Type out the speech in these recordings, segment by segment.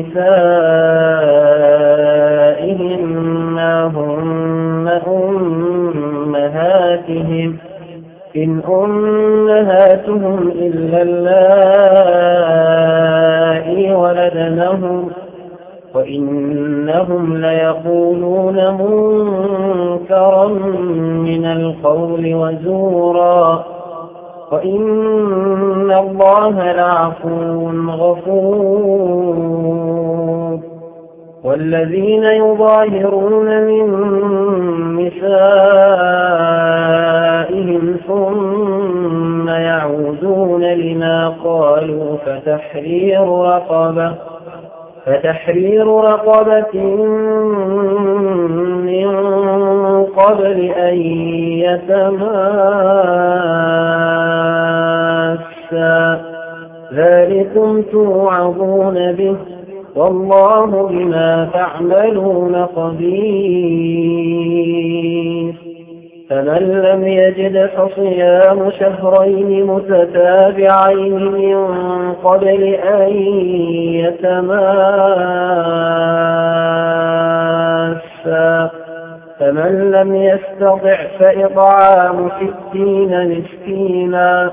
نسائهم ما هن أمهاتهم. إن أمهاتهم إلا اللائي ولدنهم وإنهم ليقولون منكرا من القول وزورا. وإن الله لعفو غفور. والذين يظاهرون من نسائهم ثم يعودون لما قالوا فتحرير رقبة فتحرير رقبة من قبل أن يتماسا ذلكم توعظون به والله بما تعملون قدير فمن لم يجد فصيام شهرين متتابعين من قبل أن يتماسا فمن لم يستطع فإطعام ستين مسكينا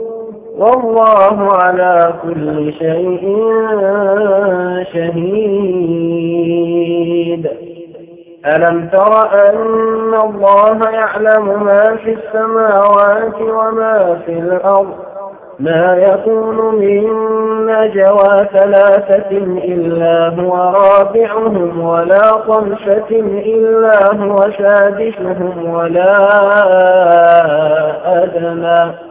والله على كل شيء شهيد. ألم تر أن الله يعلم ما في السماوات وما في الأرض؟ ما يكون من نجوى ثلاثة إلا هو رابعهم ولا طمشة إلا هو سادسهم ولا أدنى.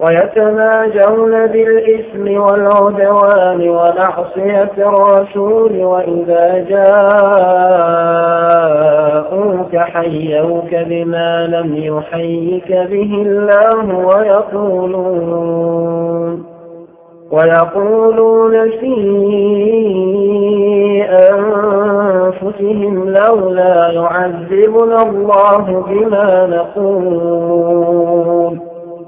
ويتناجون بالإثم والعدوان ونعصية الرسول وإذا جاءوك حيوك بما لم يحيك به الله ويقولون ويقولون في أنفسهم لولا يعذبنا الله بما نقول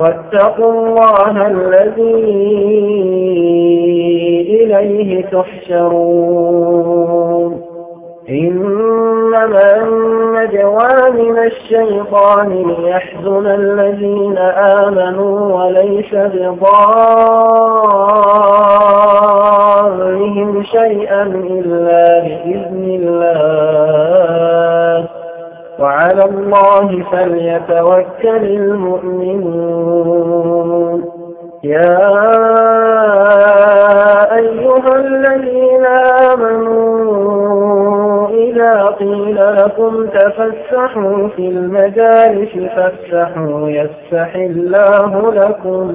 واتقوا الله الذي إليه تحشرون. إنما النجوى من الشيطان ليحزن الذين آمنوا وليس بضارهم شيئا إلا بإذن الله. وعلى الله فليتوكل المؤمنون. يا أيها الذين آمنوا إذا قيل لكم تفسحوا في المجالس فافسحوا يفسح الله لكم.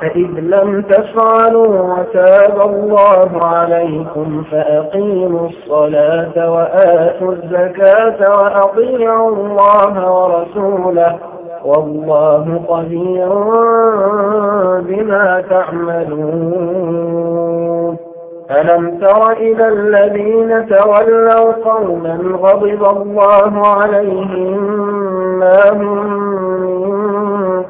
فإذ لم تفعلوا وتاب الله عليكم فأقيموا الصلاة وآتوا الزكاة وأطيعوا الله ورسوله والله قدير بما تعملون. ألم تر إلى الذين تولوا قوما غضب الله عليهم ما هم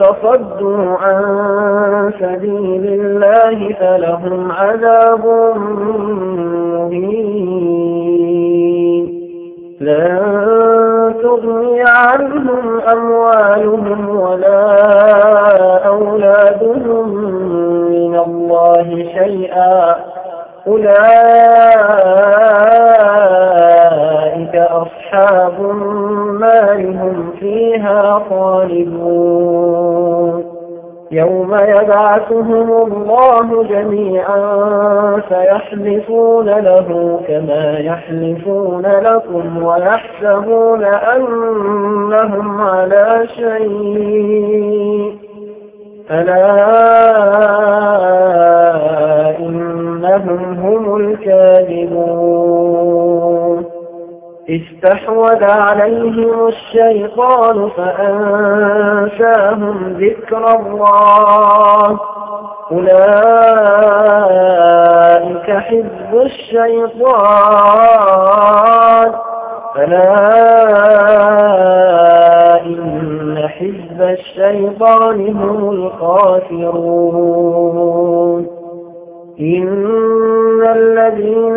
فصدوا عن سبيل الله فلهم عذاب مهين لن تغني عنهم أموالهم ولا أولادهم من الله شيئا. أولئك أصحاب فيها خالدون. يوم يبعثهم الله جميعا فيحلفون له كما يحلفون لكم ويحسبون أنهم على شيء. ألا استحوذ عليهم الشيطان فأنساهم ذكر الله. أولئك حزب الشيطان. فلا إن حزب الشيطان هم الخاسرون. إن الذين